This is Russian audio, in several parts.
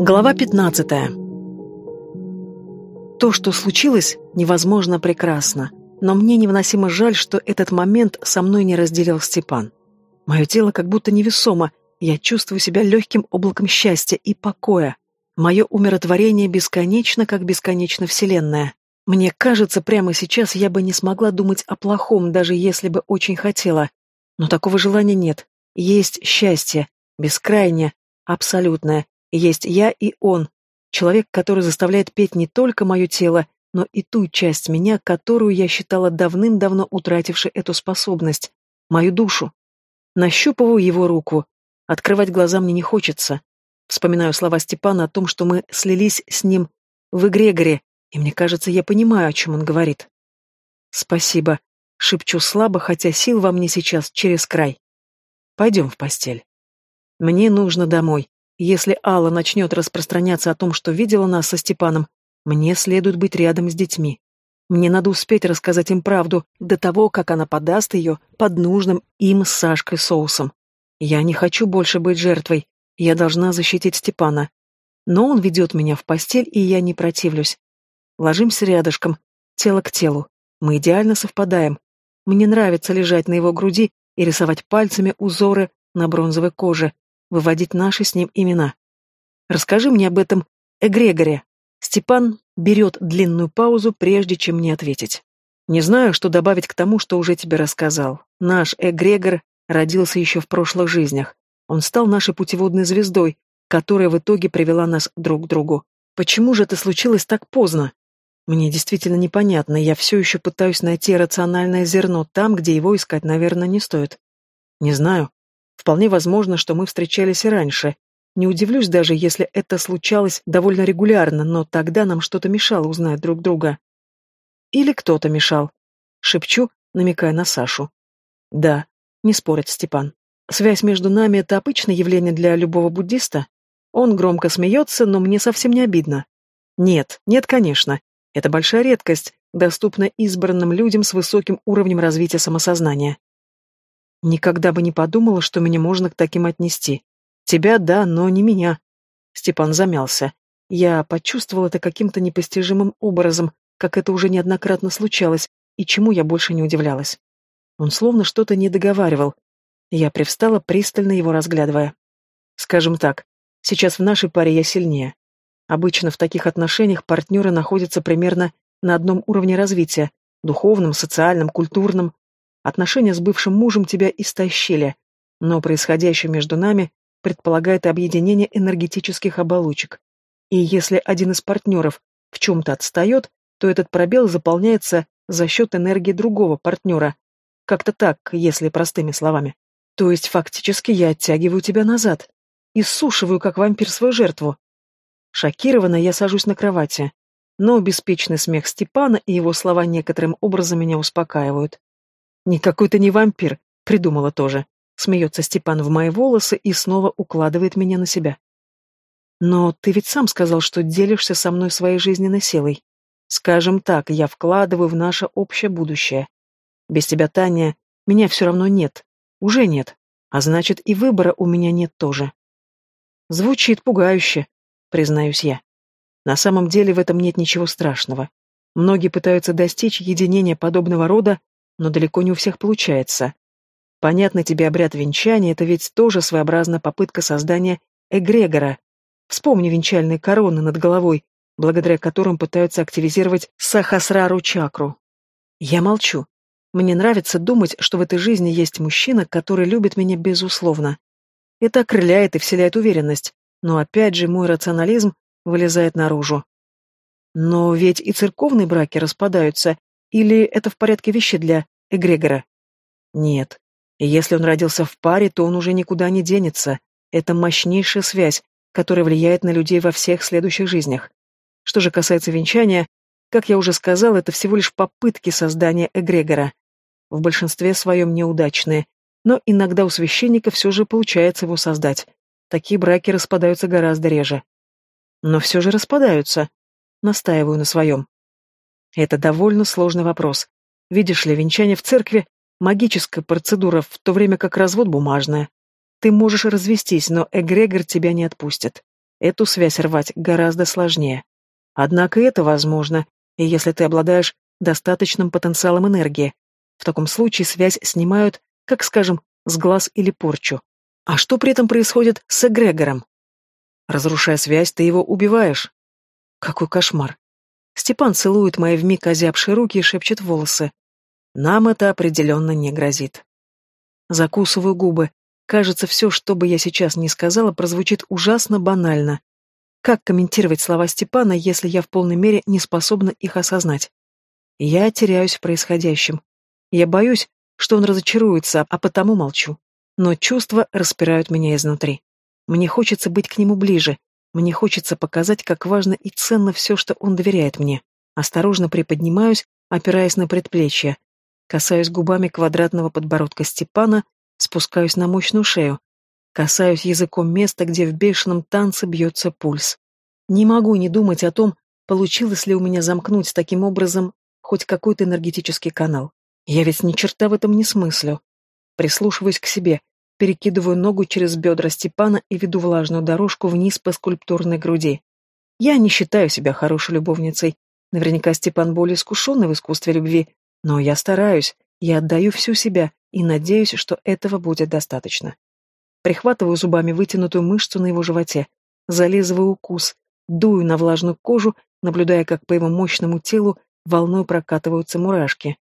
Глава 15. То, что случилось, невозможно прекрасно, но мне невыносимо жаль, что этот момент со мной не разделил Степан. Мое тело как будто невесомо, я чувствую себя легким облаком счастья и покоя. Мое умиротворение бесконечно, как бесконечна Вселенная. Мне кажется, прямо сейчас я бы не смогла думать о плохом, даже если бы очень хотела. Но такого желания нет. Есть счастье, бескрайнее, абсолютное. Есть я и он. Человек, который заставляет петь не только мое тело, но и ту часть меня, которую я считала давным-давно утратившей эту способность, мою душу. Нащупываю его руку. Открывать глаза мне не хочется. Вспоминаю слова Степана о том, что мы слились с ним в эгрегоре, и мне кажется, я понимаю, о чем он говорит. «Спасибо», — шепчу слабо, хотя сил во мне сейчас через край. «Пойдем в постель». Мне нужно домой. Если Алла начнет распространяться о том, что видела нас со Степаном, мне следует быть рядом с детьми. Мне надо успеть рассказать им правду до того, как она подаст ее под нужным им с Сашкой соусом. Я не хочу больше быть жертвой. Я должна защитить Степана. Но он ведет меня в постель, и я не противлюсь. Ложимся рядышком, тело к телу. Мы идеально совпадаем. Мне нравится лежать на его груди и рисовать пальцами узоры на бронзовой коже, выводить наши с ним имена. Расскажи мне об этом эгрегоре. Степан берет длинную паузу, прежде чем мне ответить. Не знаю, что добавить к тому, что уже тебе рассказал. Наш эгрегор родился еще в прошлых жизнях. Он стал нашей путеводной звездой, которая в итоге привела нас друг к другу. Почему же это случилось так поздно? Мне действительно непонятно, я все еще пытаюсь найти рациональное зерно там, где его искать, наверное, не стоит. Не знаю. Вполне возможно, что мы встречались и раньше. Не удивлюсь даже, если это случалось довольно регулярно, но тогда нам что-то мешало узнать друг друга. Или кто-то мешал. Шепчу, намекая на Сашу. Да, не спорит Степан. Связь между нами — это обычное явление для любого буддиста. Он громко смеется, но мне совсем не обидно. Нет, нет, конечно. Это большая редкость, доступна избранным людям с высоким уровнем развития самосознания. Никогда бы не подумала, что меня можно к таким отнести. Тебя, да, но не меня. Степан замялся. Я почувствовал это каким-то непостижимым образом, как это уже неоднократно случалось, и чему я больше не удивлялась. Он словно что-то не договаривал. Я привстала, пристально его разглядывая. Скажем так, сейчас в нашей паре я сильнее. Обычно в таких отношениях партнеры находятся примерно на одном уровне развития, духовном, социальном, культурном, Отношения с бывшим мужем тебя истощили, но происходящее между нами предполагает объединение энергетических оболочек. И если один из партнеров в чем-то отстает, то этот пробел заполняется за счет энергии другого партнера. Как-то так, если простыми словами. То есть фактически я оттягиваю тебя назад. Иссушиваю, как вампир, свою жертву. Шокированно я сажусь на кровати. Но беспечный смех Степана и его слова некоторым образом меня успокаивают. Никакой ты не вампир, придумала тоже. Смеется Степан в мои волосы и снова укладывает меня на себя. Но ты ведь сам сказал, что делишься со мной своей жизненной силой. Скажем так, я вкладываю в наше общее будущее. Без тебя, Таня, меня все равно нет. Уже нет. А значит, и выбора у меня нет тоже. Звучит пугающе, признаюсь я. На самом деле в этом нет ничего страшного. Многие пытаются достичь единения подобного рода, но далеко не у всех получается. Понятно тебе обряд венчания, это ведь тоже своеобразная попытка создания эгрегора. Вспомни венчальные короны над головой, благодаря которым пытаются активизировать сахасрару чакру. Я молчу. Мне нравится думать, что в этой жизни есть мужчина, который любит меня безусловно. Это окрыляет и вселяет уверенность, но опять же мой рационализм вылезает наружу. Но ведь и церковные браки распадаются, или это в порядке вещей для эгрегора? Нет. если он родился в паре, то он уже никуда не денется. Это мощнейшая связь, которая влияет на людей во всех следующих жизнях. Что же касается венчания, как я уже сказал, это всего лишь попытки создания эгрегора. В большинстве своем неудачные, но иногда у священника все же получается его создать. Такие браки распадаются гораздо реже. Но все же распадаются. Настаиваю на своем. Это довольно сложный вопрос. Видишь ли, венчание в церкви — магическая процедура, в то время как развод бумажная. Ты можешь развестись, но эгрегор тебя не отпустит. Эту связь рвать гораздо сложнее. Однако это возможно, и если ты обладаешь достаточным потенциалом энергии. В таком случае связь снимают, как, скажем, с глаз или порчу. А что при этом происходит с эгрегором? Разрушая связь, ты его убиваешь. Какой кошмар. Степан целует мои вмиг озябшие руки и шепчет волосы. Нам это определенно не грозит. Закусываю губы. Кажется, все, что бы я сейчас не сказала, прозвучит ужасно банально. Как комментировать слова Степана, если я в полной мере не способна их осознать? Я теряюсь в происходящем. Я боюсь, что он разочаруется, а потому молчу. Но чувства распирают меня изнутри. Мне хочется быть к нему ближе. Мне хочется показать, как важно и ценно все, что он доверяет мне. Осторожно приподнимаюсь, опираясь на предплечье. Касаюсь губами квадратного подбородка Степана, спускаюсь на мощную шею. Касаюсь языком места, где в бешеном танце бьется пульс. Не могу не думать о том, получилось ли у меня замкнуть таким образом хоть какой-то энергетический канал. Я ведь ни черта в этом не смыслю. Прислушиваюсь к себе, перекидываю ногу через бедра Степана и веду влажную дорожку вниз по скульптурной груди. Я не считаю себя хорошей любовницей. Наверняка Степан более искушенный в искусстве любви, но я стараюсь, я отдаю всю себя и надеюсь, что этого будет достаточно. Прихватываю зубами вытянутую мышцу на его животе, зализываю укус, дую на влажную кожу, наблюдая, как по его мощному телу волной прокатываются мурашки.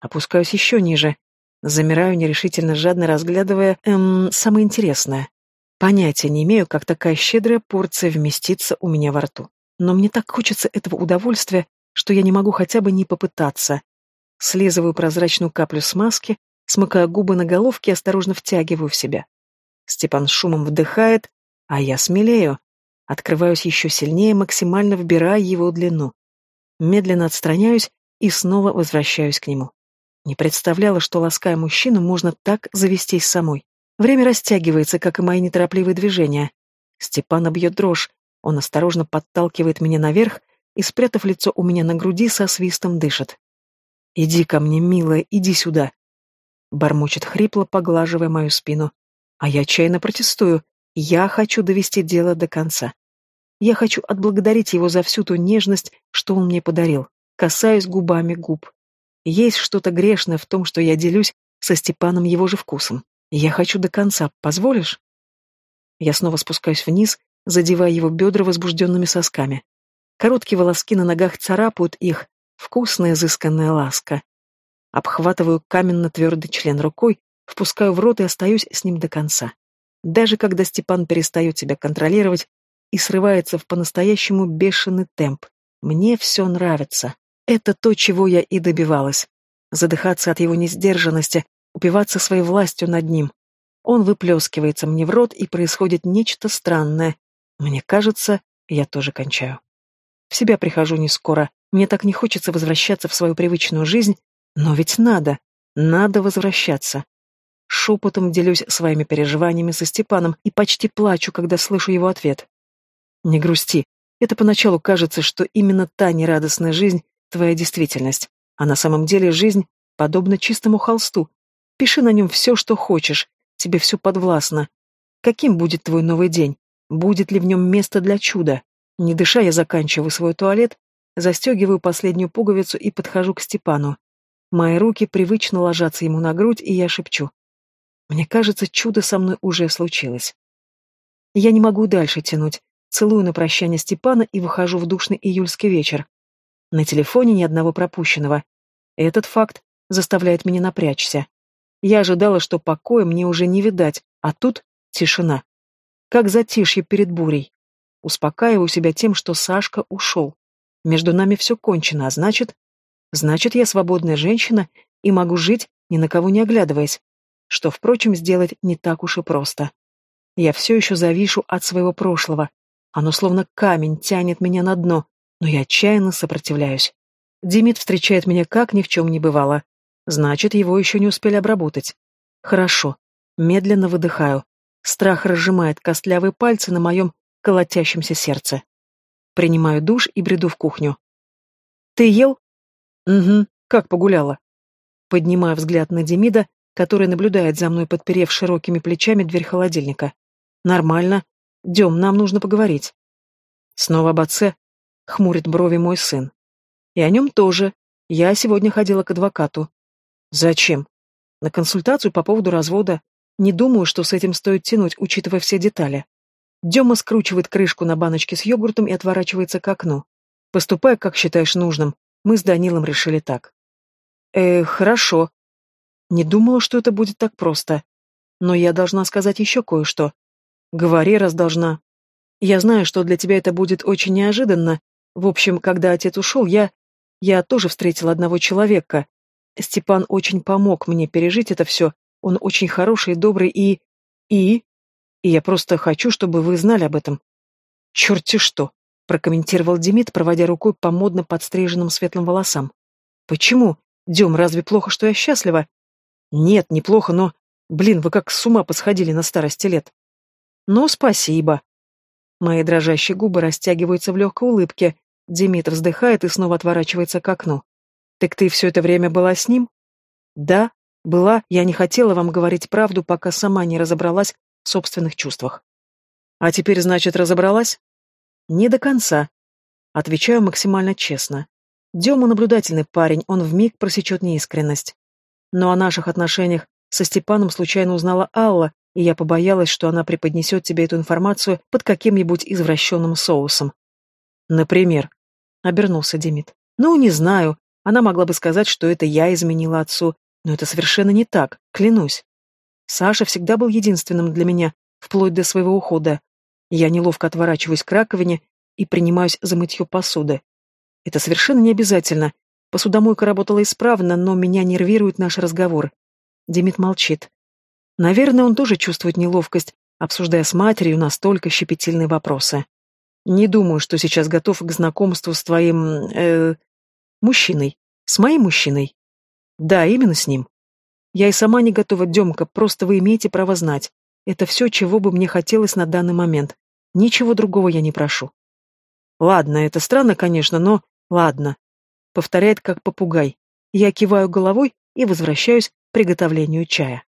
Опускаюсь еще ниже. Замираю, нерешительно жадно разглядывая, эм, самое интересное. Понятия не имею, как такая щедрая порция вместится у меня во рту. Но мне так хочется этого удовольствия, что я не могу хотя бы не попытаться. Слизываю прозрачную каплю смазки, смыкаю губы на головке и осторожно втягиваю в себя. Степан шумом вдыхает, а я смелею. Открываюсь еще сильнее, максимально вбирая его длину медленно отстраняюсь и снова возвращаюсь к нему. Не представляла, что, лаская мужчину, можно так завестись самой. Время растягивается, как и мои неторопливые движения. Степан бьет дрожь, он осторожно подталкивает меня наверх и, спрятав лицо у меня на груди, со свистом дышит. «Иди ко мне, милая, иди сюда!» Бормочет хрипло, поглаживая мою спину. А я отчаянно протестую. Я хочу довести дело до конца. Я хочу отблагодарить его за всю ту нежность, что он мне подарил. Касаюсь губами губ. Есть что-то грешное в том, что я делюсь со Степаном его же вкусом. Я хочу до конца. Позволишь? Я снова спускаюсь вниз, задевая его бедра возбужденными сосками. Короткие волоски на ногах царапают их. Вкусная, изысканная ласка. Обхватываю каменно-твердый член рукой, впускаю в рот и остаюсь с ним до конца. Даже когда Степан перестает себя контролировать, и срывается в по-настоящему бешеный темп. Мне все нравится. Это то, чего я и добивалась. Задыхаться от его несдержанности, упиваться своей властью над ним. Он выплескивается мне в рот, и происходит нечто странное. Мне кажется, я тоже кончаю. В себя прихожу не скоро. Мне так не хочется возвращаться в свою привычную жизнь, но ведь надо. Надо возвращаться. Шепотом делюсь своими переживаниями со Степаном и почти плачу, когда слышу его ответ. Не грусти. Это поначалу кажется, что именно та нерадостная жизнь — твоя действительность. А на самом деле жизнь подобна чистому холсту. Пиши на нем все, что хочешь. Тебе все подвластно. Каким будет твой новый день? Будет ли в нем место для чуда? Не дыша, я заканчиваю свой туалет, застегиваю последнюю пуговицу и подхожу к Степану. Мои руки привычно ложатся ему на грудь, и я шепчу. Мне кажется, чудо со мной уже случилось. Я не могу дальше тянуть целую на прощание Степана и выхожу в душный июльский вечер. На телефоне ни одного пропущенного. Этот факт заставляет меня напрячься. Я ожидала, что покоя мне уже не видать, а тут тишина. Как затишье перед бурей. Успокаиваю себя тем, что Сашка ушел. Между нами все кончено, а значит... Значит, я свободная женщина и могу жить, ни на кого не оглядываясь. Что, впрочем, сделать не так уж и просто. Я все еще завишу от своего прошлого, оно словно камень тянет меня на дно, но я отчаянно сопротивляюсь. Демид встречает меня как ни в чем не бывало. Значит, его еще не успели обработать. Хорошо. Медленно выдыхаю. Страх разжимает костлявые пальцы на моем колотящемся сердце. Принимаю душ и бреду в кухню. «Ты ел?» «Угу. Как погуляла?» Поднимаю взгляд на Демида, который наблюдает за мной, подперев широкими плечами дверь холодильника. «Нормально. Дем, нам нужно поговорить. Снова об отце, хмурит брови мой сын. И о нем тоже. Я сегодня ходила к адвокату. Зачем? На консультацию по поводу развода. Не думаю, что с этим стоит тянуть, учитывая все детали. Дема скручивает крышку на баночке с йогуртом и отворачивается к окну. Поступай, как считаешь нужным. Мы с Данилом решили так. Э, хорошо. Не думала, что это будет так просто. Но я должна сказать еще кое-что. Говори, раз должна. Я знаю, что для тебя это будет очень неожиданно. В общем, когда отец ушел, я... Я тоже встретила одного человека. Степан очень помог мне пережить это все. Он очень хороший, добрый и... И... И я просто хочу, чтобы вы знали об этом. Черти что, прокомментировал Демид, проводя рукой по модно подстриженным светлым волосам. Почему? Дем, разве плохо, что я счастлива? Нет, неплохо, но... Блин, вы как с ума посходили на старости лет. Ну, спасибо. Мои дрожащие губы растягиваются в легкой улыбке. Демид вздыхает и снова отворачивается к окну. Так ты все это время была с ним? Да, была. Я не хотела вам говорить правду, пока сама не разобралась в собственных чувствах. А теперь, значит, разобралась? Не до конца. Отвечаю максимально честно. Дема наблюдательный парень, он вмиг просечет неискренность. Но о наших отношениях со Степаном случайно узнала Алла, и я побоялась, что она преподнесет тебе эту информацию под каким-нибудь извращенным соусом. Например, обернулся Демид. Ну, не знаю. Она могла бы сказать, что это я изменила отцу, но это совершенно не так, клянусь. Саша всегда был единственным для меня, вплоть до своего ухода. Я неловко отворачиваюсь к раковине и принимаюсь за мытье посуды. Это совершенно не обязательно. Посудомойка работала исправно, но меня нервирует наш разговор. Демид молчит. Наверное, он тоже чувствует неловкость, обсуждая с матерью настолько щепетильные вопросы. Не думаю, что сейчас готов к знакомству с твоим... э мужчиной. С моим мужчиной. Да, именно с ним. Я и сама не готова, Демка, просто вы имеете право знать. Это все, чего бы мне хотелось на данный момент. Ничего другого я не прошу. Ладно, это странно, конечно, но... Ладно. Повторяет как попугай. Я киваю головой и возвращаюсь к приготовлению чая.